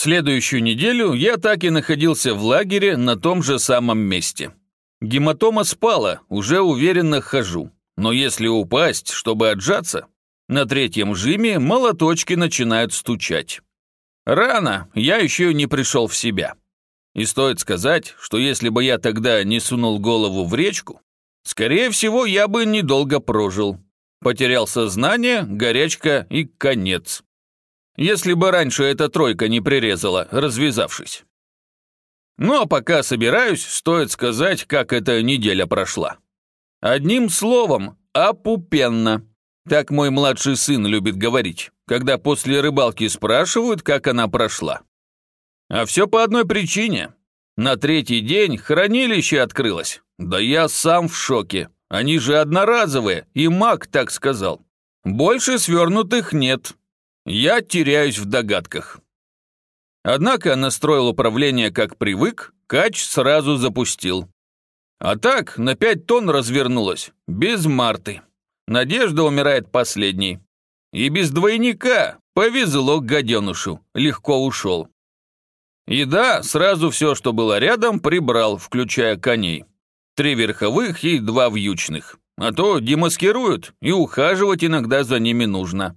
Следующую неделю я так и находился в лагере на том же самом месте. Гематома спала, уже уверенно хожу. Но если упасть, чтобы отжаться, на третьем жиме молоточки начинают стучать. Рано, я еще не пришел в себя. И стоит сказать, что если бы я тогда не сунул голову в речку, скорее всего, я бы недолго прожил. Потерял сознание, горячка и конец. Если бы раньше эта тройка не прирезала, развязавшись. Ну а пока собираюсь, стоит сказать, как эта неделя прошла. Одним словом, опупенно. Так мой младший сын любит говорить, когда после рыбалки спрашивают, как она прошла. А все по одной причине. На третий день хранилище открылось. Да я сам в шоке. Они же одноразовые, и маг так сказал. Больше свернутых нет. Я теряюсь в догадках. Однако настроил управление как привык, кач сразу запустил. А так, на пять тонн развернулась, без Марты. Надежда умирает последней. И без двойника повезло гаденушу, легко ушел. И да, сразу все, что было рядом, прибрал, включая коней. Три верховых и два вьючных. А то демаскируют, и ухаживать иногда за ними нужно.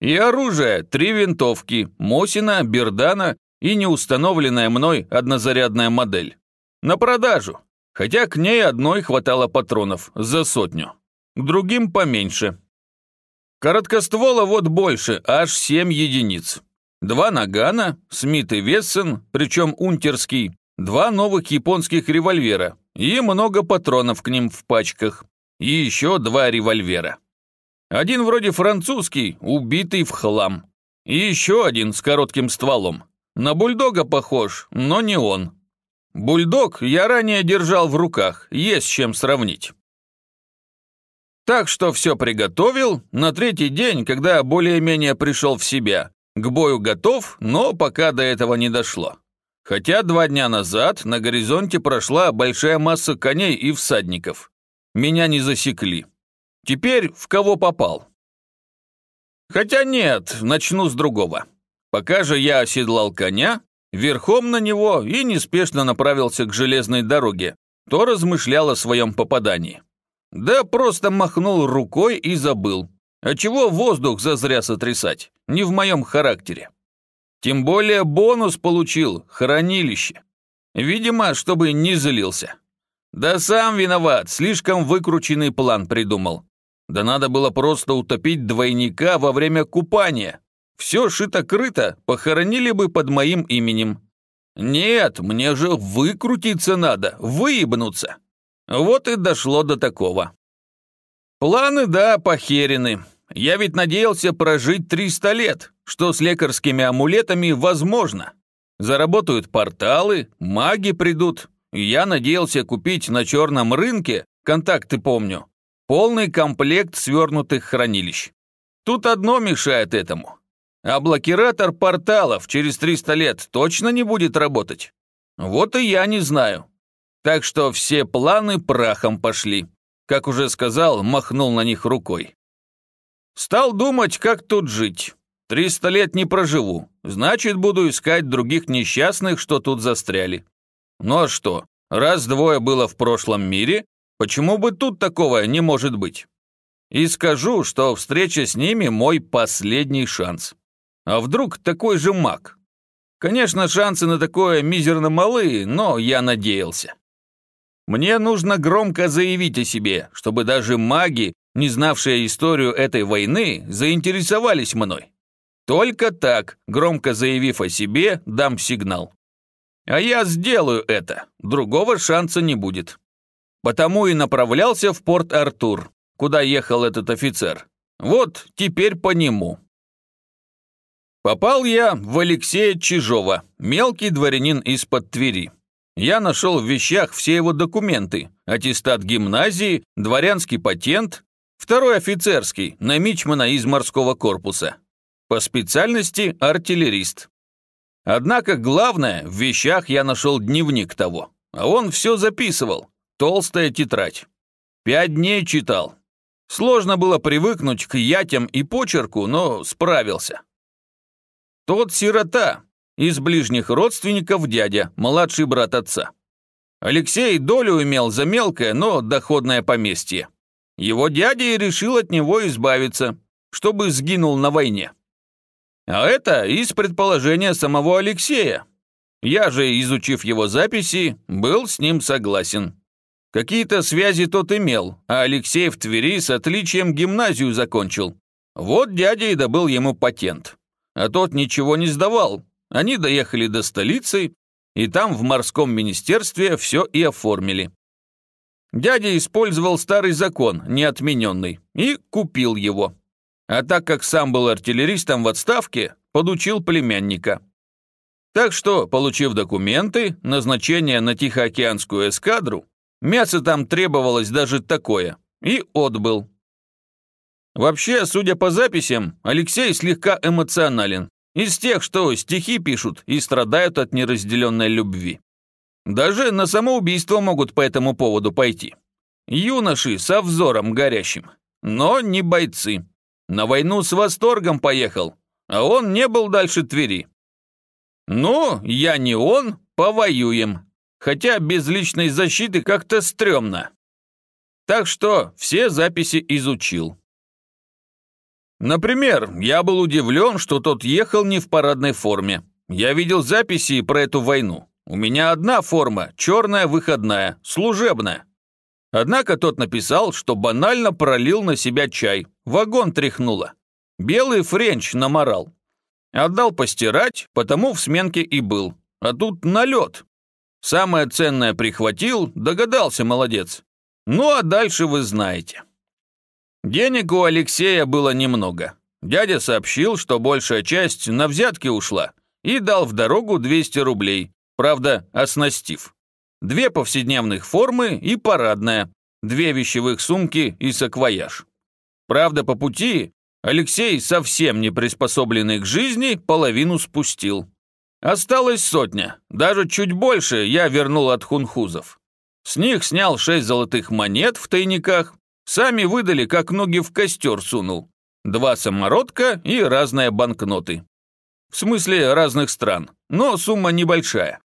И оружие, три винтовки, Мосина, Бердана и неустановленная мной однозарядная модель. На продажу, хотя к ней одной хватало патронов, за сотню. К другим поменьше. Короткоствола вот больше, аж семь единиц. Два нагана, Смит и Вессен, причем унтерский, два новых японских револьвера и много патронов к ним в пачках, и еще два револьвера. Один вроде французский, убитый в хлам. И еще один с коротким стволом. На бульдога похож, но не он. Бульдог я ранее держал в руках, есть с чем сравнить. Так что все приготовил, на третий день, когда более-менее пришел в себя. К бою готов, но пока до этого не дошло. Хотя два дня назад на горизонте прошла большая масса коней и всадников. Меня не засекли. Теперь в кого попал? Хотя нет, начну с другого. Пока же я оседлал коня, верхом на него и неспешно направился к железной дороге, то размышлял о своем попадании. Да просто махнул рукой и забыл. А чего воздух зазря сотрясать? Не в моем характере. Тем более бонус получил, хранилище. Видимо, чтобы не злился. Да сам виноват, слишком выкрученный план придумал. Да надо было просто утопить двойника во время купания. Все шито-крыто, похоронили бы под моим именем. Нет, мне же выкрутиться надо, выебнуться. Вот и дошло до такого. Планы, да, похерены. Я ведь надеялся прожить 300 лет, что с лекарскими амулетами возможно. Заработают порталы, маги придут. Я надеялся купить на черном рынке, контакты помню, Полный комплект свернутых хранилищ. Тут одно мешает этому. А блокиратор порталов через 300 лет точно не будет работать. Вот и я не знаю. Так что все планы прахом пошли. Как уже сказал, махнул на них рукой. Стал думать, как тут жить. 300 лет не проживу, значит, буду искать других несчастных, что тут застряли. Ну а что, раз двое было в прошлом мире, Почему бы тут такого не может быть? И скажу, что встреча с ними мой последний шанс. А вдруг такой же маг? Конечно, шансы на такое мизерно малы, но я надеялся. Мне нужно громко заявить о себе, чтобы даже маги, не знавшие историю этой войны, заинтересовались мной. Только так, громко заявив о себе, дам сигнал. А я сделаю это, другого шанса не будет. Потому и направлялся в порт Артур, куда ехал этот офицер. Вот теперь по нему. Попал я в Алексея Чижова, мелкий дворянин из-под Твери. Я нашел в вещах все его документы, аттестат гимназии, дворянский патент, второй офицерский, на мичмана из морского корпуса. По специальности артиллерист. Однако главное, в вещах я нашел дневник того, а он все записывал, Толстая тетрадь. Пять дней читал. Сложно было привыкнуть к ятям и почерку, но справился. Тот сирота. из ближних родственников дядя, младший брат отца. Алексей долю имел за мелкое, но доходное поместье. Его дядя и решил от него избавиться, чтобы сгинул на войне. А это из предположения самого Алексея. Я же, изучив его записи, был с ним согласен. Какие-то связи тот имел, а Алексей в Твери с отличием гимназию закончил. Вот дядя и добыл ему патент. А тот ничего не сдавал. Они доехали до столицы, и там в морском министерстве все и оформили. Дядя использовал старый закон, неотмененный, и купил его. А так как сам был артиллеристом в отставке, подучил племянника. Так что, получив документы, назначение на Тихоокеанскую эскадру, мясо там требовалось даже такое, и отбыл. Вообще, судя по записям, Алексей слегка эмоционален, из тех, что стихи пишут и страдают от неразделенной любви. Даже на самоубийство могут по этому поводу пойти. Юноши со взором горящим, но не бойцы. На войну с восторгом поехал, а он не был дальше Твери. Ну, я не он, повоюем. Хотя без личной защиты как-то стрёмно. Так что все записи изучил. Например, я был удивлен, что тот ехал не в парадной форме. Я видел записи про эту войну. У меня одна форма, черная выходная, служебная. Однако тот написал, что банально пролил на себя чай, вагон тряхнуло. Белый френч наморал. Отдал постирать, потому в сменке и был. А тут налет. Самое ценное прихватил, догадался, молодец. Ну а дальше вы знаете. Денег у Алексея было немного. Дядя сообщил, что большая часть на взятки ушла, и дал в дорогу 200 рублей, правда, оснастив. Две повседневных формы и парадная, две вещевых сумки и саквояж. Правда, по пути Алексей, совсем не приспособленный к жизни, половину спустил. Осталось сотня, даже чуть больше я вернул от хунхузов. С них снял шесть золотых монет в тайниках, Сами выдали, как ноги в костер сунул. Два самородка и разные банкноты. В смысле разных стран, но сумма небольшая.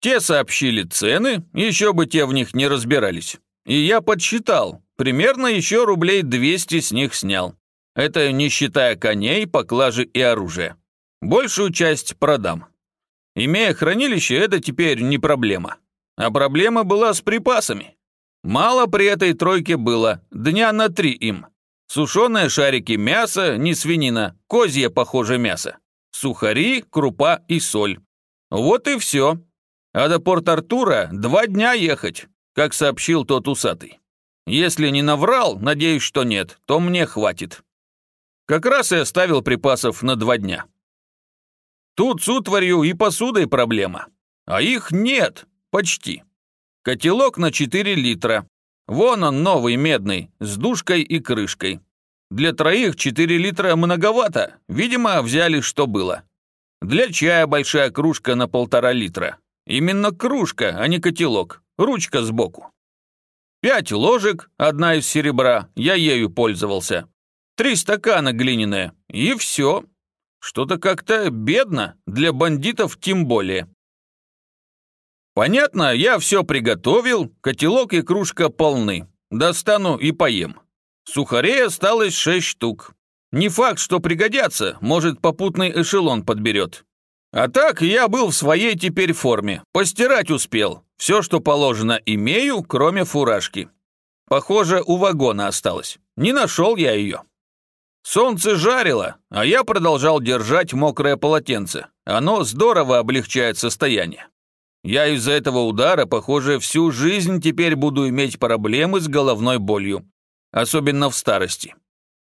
Те сообщили цены, еще бы те в них не разбирались. И я подсчитал, примерно еще рублей 200 с них снял. Это не считая коней, поклажи и оружия. Большую часть продам. Имея хранилище, это теперь не проблема. А проблема была с припасами. Мало при этой тройке было, дня на три им. Сушеные шарики мяса, не свинина, козье, похоже, мясо. Сухари, крупа и соль. Вот и все. А до Порт-Артура два дня ехать, как сообщил тот усатый. Если не наврал, надеюсь, что нет, то мне хватит. Как раз и оставил припасов на два дня. Тут с утварью и посудой проблема. А их нет, почти. Котелок на 4 литра. Вон он новый, медный, с душкой и крышкой. Для троих 4 литра многовато, видимо, взяли что было. Для чая большая кружка на полтора литра. Именно кружка, а не котелок, ручка сбоку. Пять ложек, одна из серебра, я ею пользовался. Три стакана глиняные, и все. Что-то как-то бедно, для бандитов тем более. Понятно, я все приготовил, котелок и кружка полны. Достану и поем. Сухарей осталось шесть штук. Не факт, что пригодятся, может, попутный эшелон подберет. А так, я был в своей теперь форме. Постирать успел. Все, что положено, имею, кроме фуражки. Похоже, у вагона осталось. Не нашел я ее. Солнце жарило, а я продолжал держать мокрое полотенце. Оно здорово облегчает состояние. Я из-за этого удара, похоже, всю жизнь теперь буду иметь проблемы с головной болью, особенно в старости.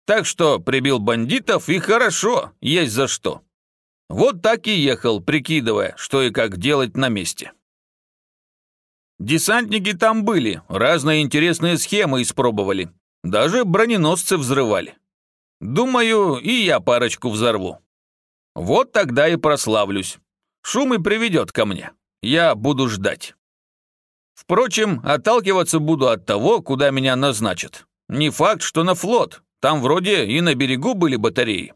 Так что прибил бандитов, и хорошо, есть за что. Вот так и ехал, прикидывая, что и как делать на месте. Десантники там были, разные интересные схемы испробовали. Даже броненосцы взрывали. Думаю, и я парочку взорву. Вот тогда и прославлюсь. Шум и приведет ко мне. Я буду ждать. Впрочем, отталкиваться буду от того, куда меня назначат. Не факт, что на флот. Там вроде и на берегу были батареи.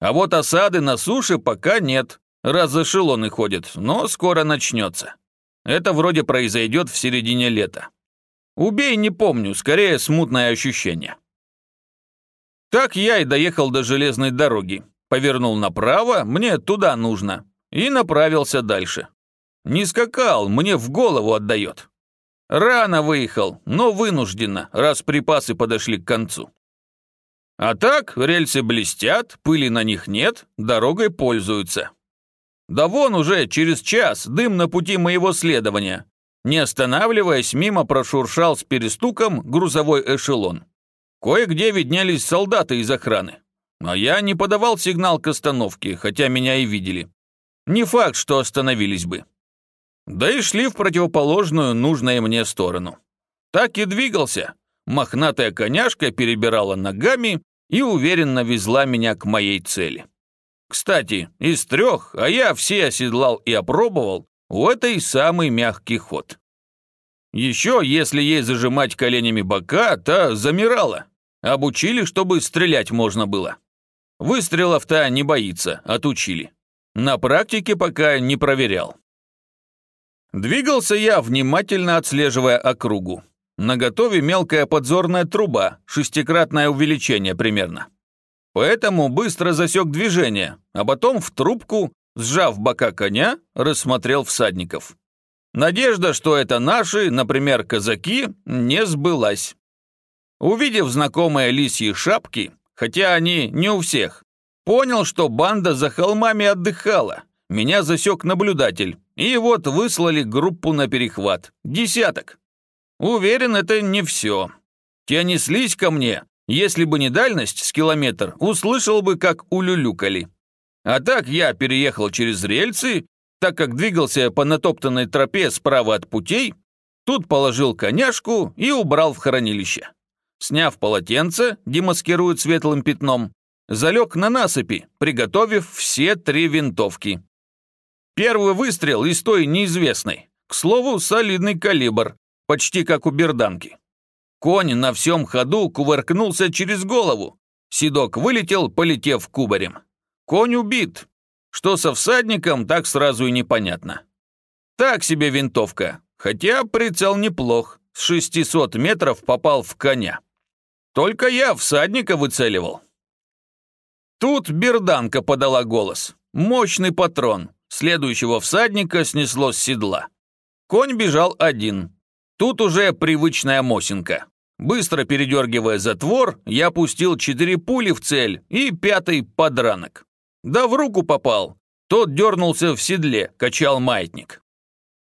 А вот осады на суше пока нет. раз эшелоны ходят, но скоро начнется. Это вроде произойдет в середине лета. Убей, не помню, скорее смутное ощущение. Так я и доехал до железной дороги. Повернул направо, мне туда нужно. И направился дальше. Не скакал, мне в голову отдает. Рано выехал, но вынужденно, раз припасы подошли к концу. А так, рельсы блестят, пыли на них нет, дорогой пользуются. Да вон уже через час дым на пути моего следования. Не останавливаясь, мимо прошуршал с перестуком грузовой эшелон. Кое-где виднелись солдаты из охраны. А я не подавал сигнал к остановке, хотя меня и видели. Не факт, что остановились бы. Да и шли в противоположную, нужную мне сторону. Так и двигался. Мохнатая коняшка перебирала ногами и уверенно везла меня к моей цели. Кстати, из трех, а я все оседлал и опробовал, у этой самый мягкий ход. Еще, если ей зажимать коленями бока, то замирала. Обучили, чтобы стрелять можно было. Выстрелов-то не боится, отучили. На практике пока не проверял. Двигался я, внимательно отслеживая округу. На готове мелкая подзорная труба, шестикратное увеличение примерно. Поэтому быстро засек движение, а потом в трубку, сжав бока коня, рассмотрел всадников. Надежда, что это наши, например, казаки, не сбылась. Увидев знакомые лисьи шапки, хотя они не у всех, понял, что банда за холмами отдыхала. Меня засек наблюдатель, и вот выслали группу на перехват. Десяток. Уверен, это не все. Те неслись ко мне. Если бы не дальность с километр, услышал бы, как улюлюкали. А так я переехал через рельсы, так как двигался по натоптанной тропе справа от путей, тут положил коняшку и убрал в хранилище. Сняв полотенце, демаскирует светлым пятном, залег на насыпи, приготовив все три винтовки. Первый выстрел из той неизвестной. К слову, солидный калибр, почти как у берданки. Конь на всем ходу кувыркнулся через голову. Седок вылетел, полетев кубарем. Конь убит. Что со всадником, так сразу и непонятно. Так себе винтовка, хотя прицел неплох. С 600 метров попал в коня. Только я всадника выцеливал. Тут берданка подала голос. Мощный патрон. Следующего всадника снесло с седла. Конь бежал один. Тут уже привычная мосинка. Быстро передергивая затвор, я пустил четыре пули в цель и пятый подранок. Да в руку попал. Тот дернулся в седле, качал маятник.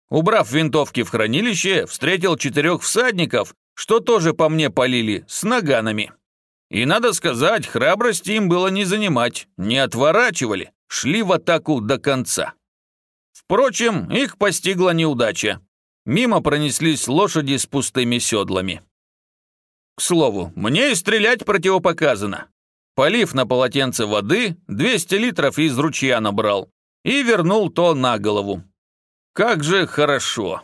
Убрав винтовки в хранилище, встретил четырех всадников что тоже по мне полили, с наганами. И надо сказать, храбрости им было не занимать, не отворачивали, шли в атаку до конца. Впрочем, их постигла неудача. Мимо пронеслись лошади с пустыми седлами. К слову, мне и стрелять противопоказано. Полив на полотенце воды, 200 литров из ручья набрал и вернул то на голову. Как же хорошо.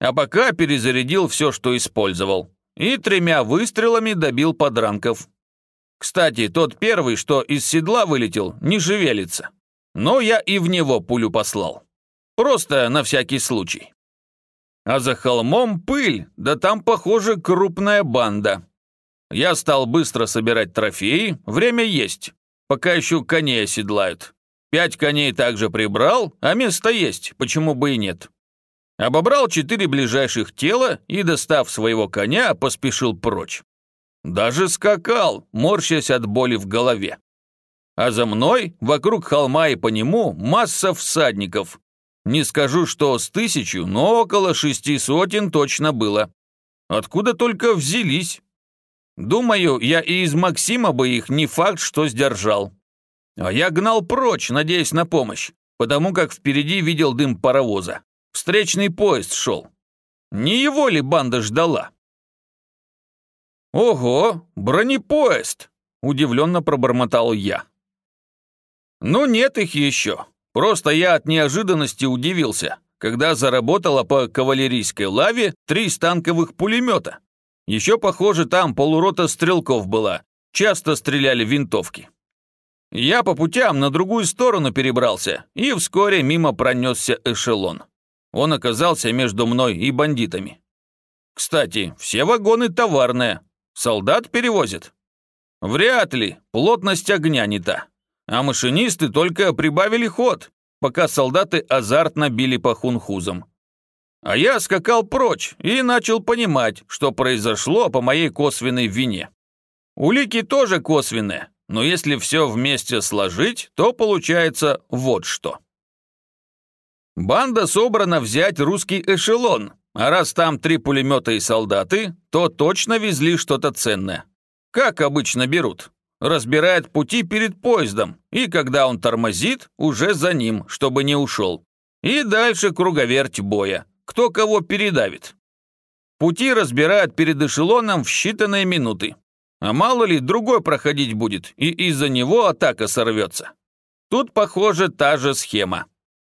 А пока перезарядил все, что использовал. И тремя выстрелами добил подранков. Кстати, тот первый, что из седла вылетел, не шевелится. Но я и в него пулю послал. Просто на всякий случай. А за холмом пыль, да там, похоже, крупная банда. Я стал быстро собирать трофеи, время есть. Пока еще коней оседлают. Пять коней также прибрал, а место есть, почему бы и нет. Обобрал четыре ближайших тела и, достав своего коня, поспешил прочь. Даже скакал, морщась от боли в голове. А за мной, вокруг холма и по нему, масса всадников. Не скажу, что с тысячу, но около шести сотен точно было. Откуда только взялись? Думаю, я и из Максима бы их не факт, что сдержал. А я гнал прочь, надеясь на помощь, потому как впереди видел дым паровоза. Встречный поезд шел. Не его ли банда ждала? «Ого, бронепоезд!» – удивленно пробормотал я. «Ну нет их еще. Просто я от неожиданности удивился, когда заработала по кавалерийской лаве три станковых пулемета. Еще, похоже, там полурота стрелков была, часто стреляли винтовки. Я по путям на другую сторону перебрался, и вскоре мимо пронесся эшелон. Он оказался между мной и бандитами. Кстати, все вагоны товарные. Солдат перевозят? Вряд ли, плотность огня не та. А машинисты только прибавили ход, пока солдаты азартно били по хунхузам. А я скакал прочь и начал понимать, что произошло по моей косвенной вине. Улики тоже косвенные, но если все вместе сложить, то получается вот что. Банда собрана взять русский эшелон, а раз там три пулемета и солдаты, то точно везли что-то ценное. Как обычно берут. Разбирает пути перед поездом, и когда он тормозит, уже за ним, чтобы не ушел. И дальше круговерть боя кто кого передавит. Пути разбирают перед эшелоном в считанные минуты. А мало ли, другой проходить будет, и из-за него атака сорвется. Тут, похоже, та же схема.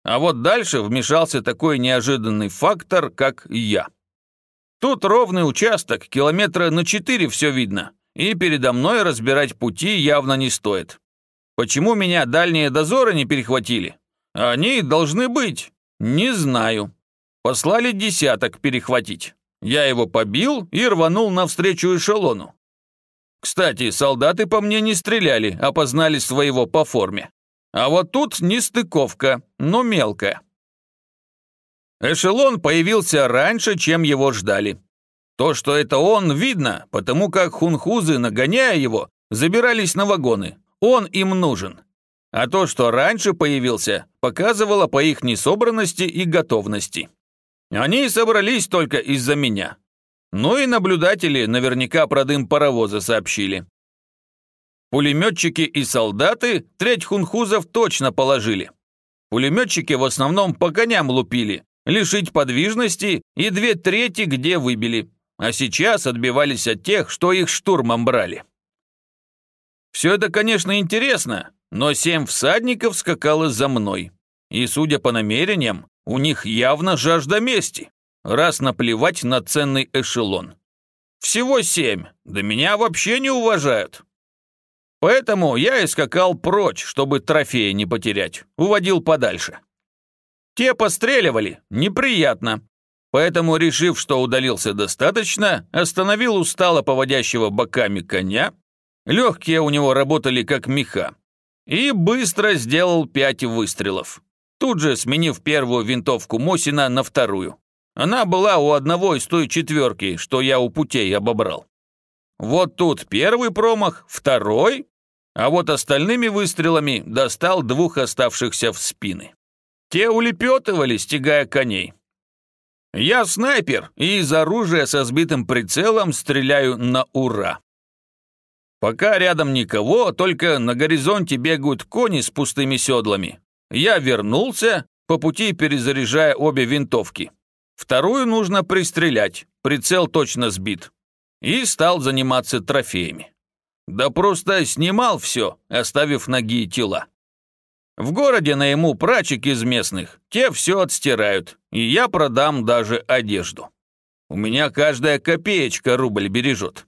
А вот дальше вмешался такой неожиданный фактор, как я. Тут ровный участок, километра на четыре все видно, и передо мной разбирать пути явно не стоит. Почему меня дальние дозоры не перехватили? Они должны быть. Не знаю. Послали десяток перехватить. Я его побил и рванул навстречу эшелону. Кстати, солдаты по мне не стреляли, опознали своего по форме. А вот тут нестыковка, но мелкая. Эшелон появился раньше, чем его ждали. То, что это он, видно, потому как хунхузы, нагоняя его, забирались на вагоны. Он им нужен. А то, что раньше появился, показывало по их несобранности и готовности. Они собрались только из-за меня. Ну и наблюдатели наверняка про дым паровоза сообщили. Пулеметчики и солдаты треть хунхузов точно положили. Пулеметчики в основном по коням лупили, лишить подвижности и две трети где выбили, а сейчас отбивались от тех, что их штурмом брали. Все это, конечно, интересно, но семь всадников скакало за мной. И, судя по намерениям, у них явно жажда мести, раз наплевать на ценный эшелон. Всего семь, да меня вообще не уважают. Поэтому я и скакал прочь, чтобы трофеи не потерять, уводил подальше. Те постреливали, неприятно. Поэтому, решив, что удалился достаточно, остановил устало поводящего боками коня, легкие у него работали как меха, и быстро сделал пять выстрелов тут же сменив первую винтовку Мосина на вторую. Она была у одного из той четверки, что я у путей обобрал. Вот тут первый промах, второй, а вот остальными выстрелами достал двух оставшихся в спины. Те улепетывали, стягая коней. Я снайпер и из оружия со сбитым прицелом стреляю на ура. Пока рядом никого, только на горизонте бегают кони с пустыми седлами, я вернулся, по пути перезаряжая обе винтовки. Вторую нужно пристрелять, прицел точно сбит. И стал заниматься трофеями. Да просто снимал все, оставив ноги и тела. В городе найму прачек из местных, те все отстирают, и я продам даже одежду. У меня каждая копеечка рубль бережет.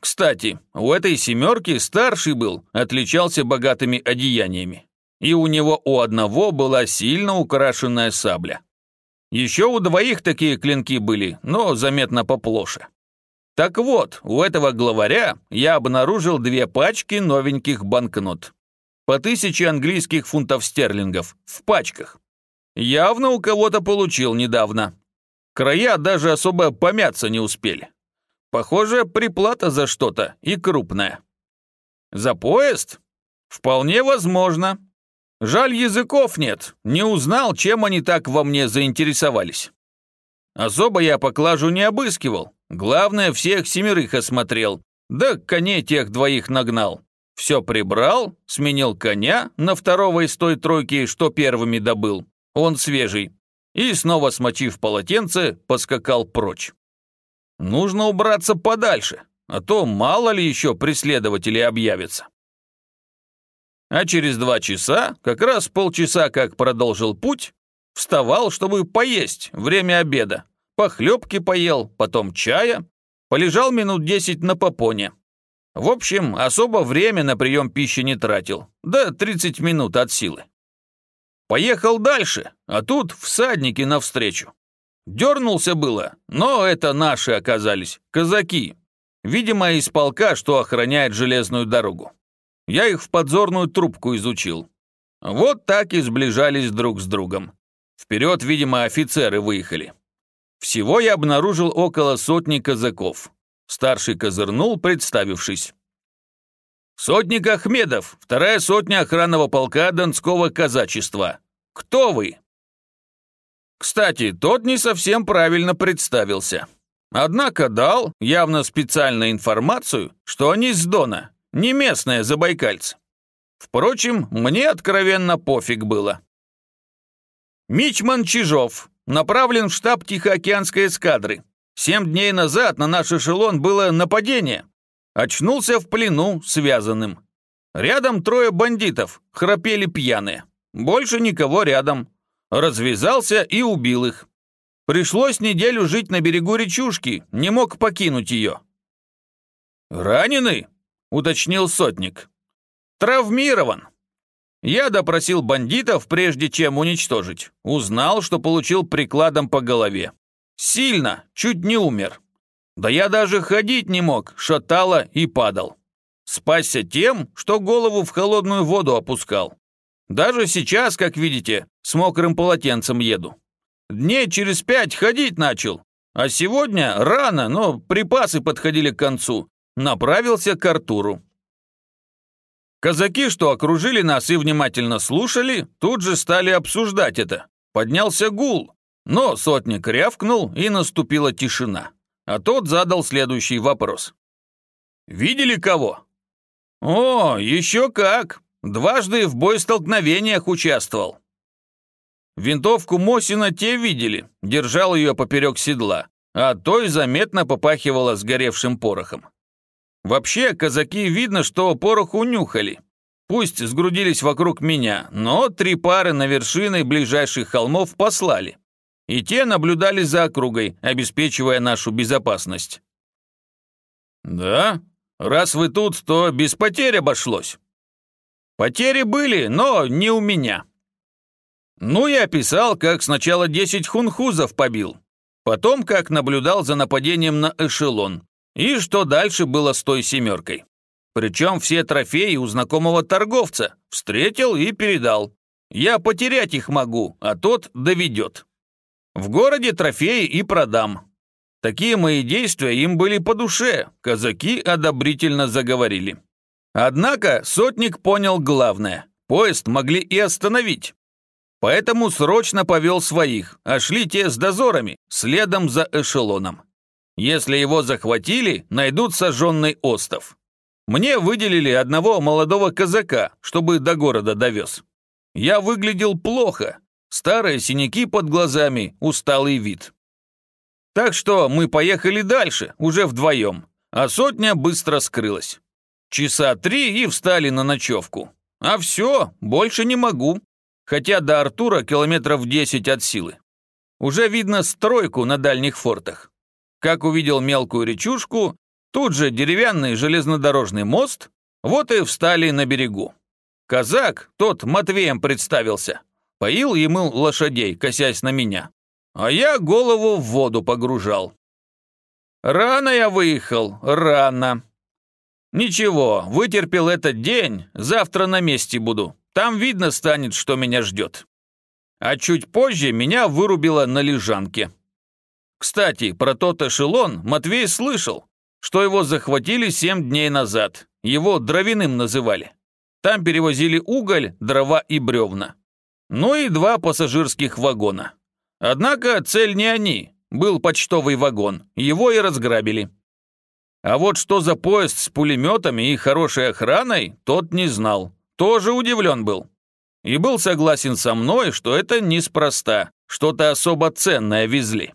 Кстати, у этой семерки старший был, отличался богатыми одеяниями и у него у одного была сильно украшенная сабля. Еще у двоих такие клинки были, но заметно поплоше. Так вот, у этого главаря я обнаружил две пачки новеньких банкнот. По тысяче английских фунтов стерлингов, в пачках. Явно у кого-то получил недавно. Края даже особо помяться не успели. Похоже, приплата за что-то и крупная. За поезд? Вполне возможно. Жаль, языков нет, не узнал, чем они так во мне заинтересовались. Особо я поклажу не обыскивал, главное, всех семерых осмотрел, да коней тех двоих нагнал. Все прибрал, сменил коня на второго из той тройки, что первыми добыл, он свежий, и снова смочив полотенце, поскакал прочь. Нужно убраться подальше, а то мало ли еще преследователи объявятся. А через два часа, как раз полчаса как продолжил путь, вставал, чтобы поесть, время обеда. Похлебки поел, потом чая, полежал минут десять на попоне. В общем, особо время на прием пищи не тратил. Да 30 минут от силы. Поехал дальше, а тут всадники навстречу. Дернулся было, но это наши оказались, казаки. Видимо, из полка, что охраняет железную дорогу. Я их в подзорную трубку изучил. Вот так и сближались друг с другом. Вперед, видимо, офицеры выехали. Всего я обнаружил около сотни казаков. Старший козырнул, представившись. «Сотник Ахмедов, вторая сотня охранного полка Донского казачества. Кто вы?» Кстати, тот не совсем правильно представился. Однако дал явно специальную информацию, что они с Дона, не местные забайкальцы. Впрочем, мне откровенно пофиг было. Мичман Чижов направлен в штаб Тихоокеанской эскадры. Семь дней назад на наш эшелон было нападение. Очнулся в плену, связанным. Рядом трое бандитов, храпели пьяные. Больше никого рядом. Развязался и убил их. Пришлось неделю жить на берегу речушки, не мог покинуть ее. «Раненый?» — уточнил сотник. «Травмирован. Я допросил бандитов, прежде чем уничтожить. Узнал, что получил прикладом по голове. Сильно, чуть не умер. Да я даже ходить не мог, шатало и падал. Спасся тем, что голову в холодную воду опускал. Даже сейчас, как видите, с мокрым полотенцем еду. Дней через пять ходить начал. А сегодня рано, но припасы подходили к концу. Направился к Артуру. Казаки, что окружили нас и внимательно слушали, тут же стали обсуждать это. Поднялся гул, но сотник рявкнул, и наступила тишина. А тот задал следующий вопрос. «Видели кого?» «О, еще как! Дважды в боестолкновениях участвовал». Винтовку Мосина те видели, держал ее поперек седла, а той заметно попахивало сгоревшим порохом. Вообще, казаки видно, что порох унюхали. Пусть сгрудились вокруг меня, но три пары на вершины ближайших холмов послали. И те наблюдали за округой, обеспечивая нашу безопасность. «Да? Раз вы тут, то без потерь обошлось». «Потери были, но не у меня». Ну, я описал, как сначала 10 хунхузов побил, потом как наблюдал за нападением на эшелон, и что дальше было с той семеркой. Причем все трофеи у знакомого торговца. Встретил и передал. Я потерять их могу, а тот доведет. В городе трофеи и продам. Такие мои действия им были по душе, казаки одобрительно заговорили. Однако сотник понял главное. Поезд могли и остановить. Поэтому срочно повел своих, а шли те с дозорами, следом за эшелоном. Если его захватили, найдут сожженный остов. Мне выделили одного молодого казака, чтобы до города довез. Я выглядел плохо, старые синяки под глазами, усталый вид. Так что мы поехали дальше, уже вдвоем, а сотня быстро скрылась. Часа три и встали на ночевку. А все, больше не могу. Хотя до Артура километров десять от силы. Уже видно стройку на дальних фортах. Как увидел мелкую речушку, тут же деревянный железнодорожный мост, вот и встали на берегу. Казак, тот Матвеем представился, поил и мыл лошадей, косясь на меня. А я голову в воду погружал. Рано я выехал, рано. Ничего, вытерпел этот день, завтра на месте буду. Там видно станет, что меня ждет. А чуть позже меня вырубило на лежанке. Кстати, про тот эшелон Матвей слышал, что его захватили семь дней назад. Его дровяным называли. Там перевозили уголь, дрова и бревна. Ну и два пассажирских вагона. Однако цель не они. Был почтовый вагон. Его и разграбили. А вот что за поезд с пулеметами и хорошей охраной, тот не знал. Тоже удивлен был. И был согласен со мной, что это неспроста. Что-то особо ценное везли.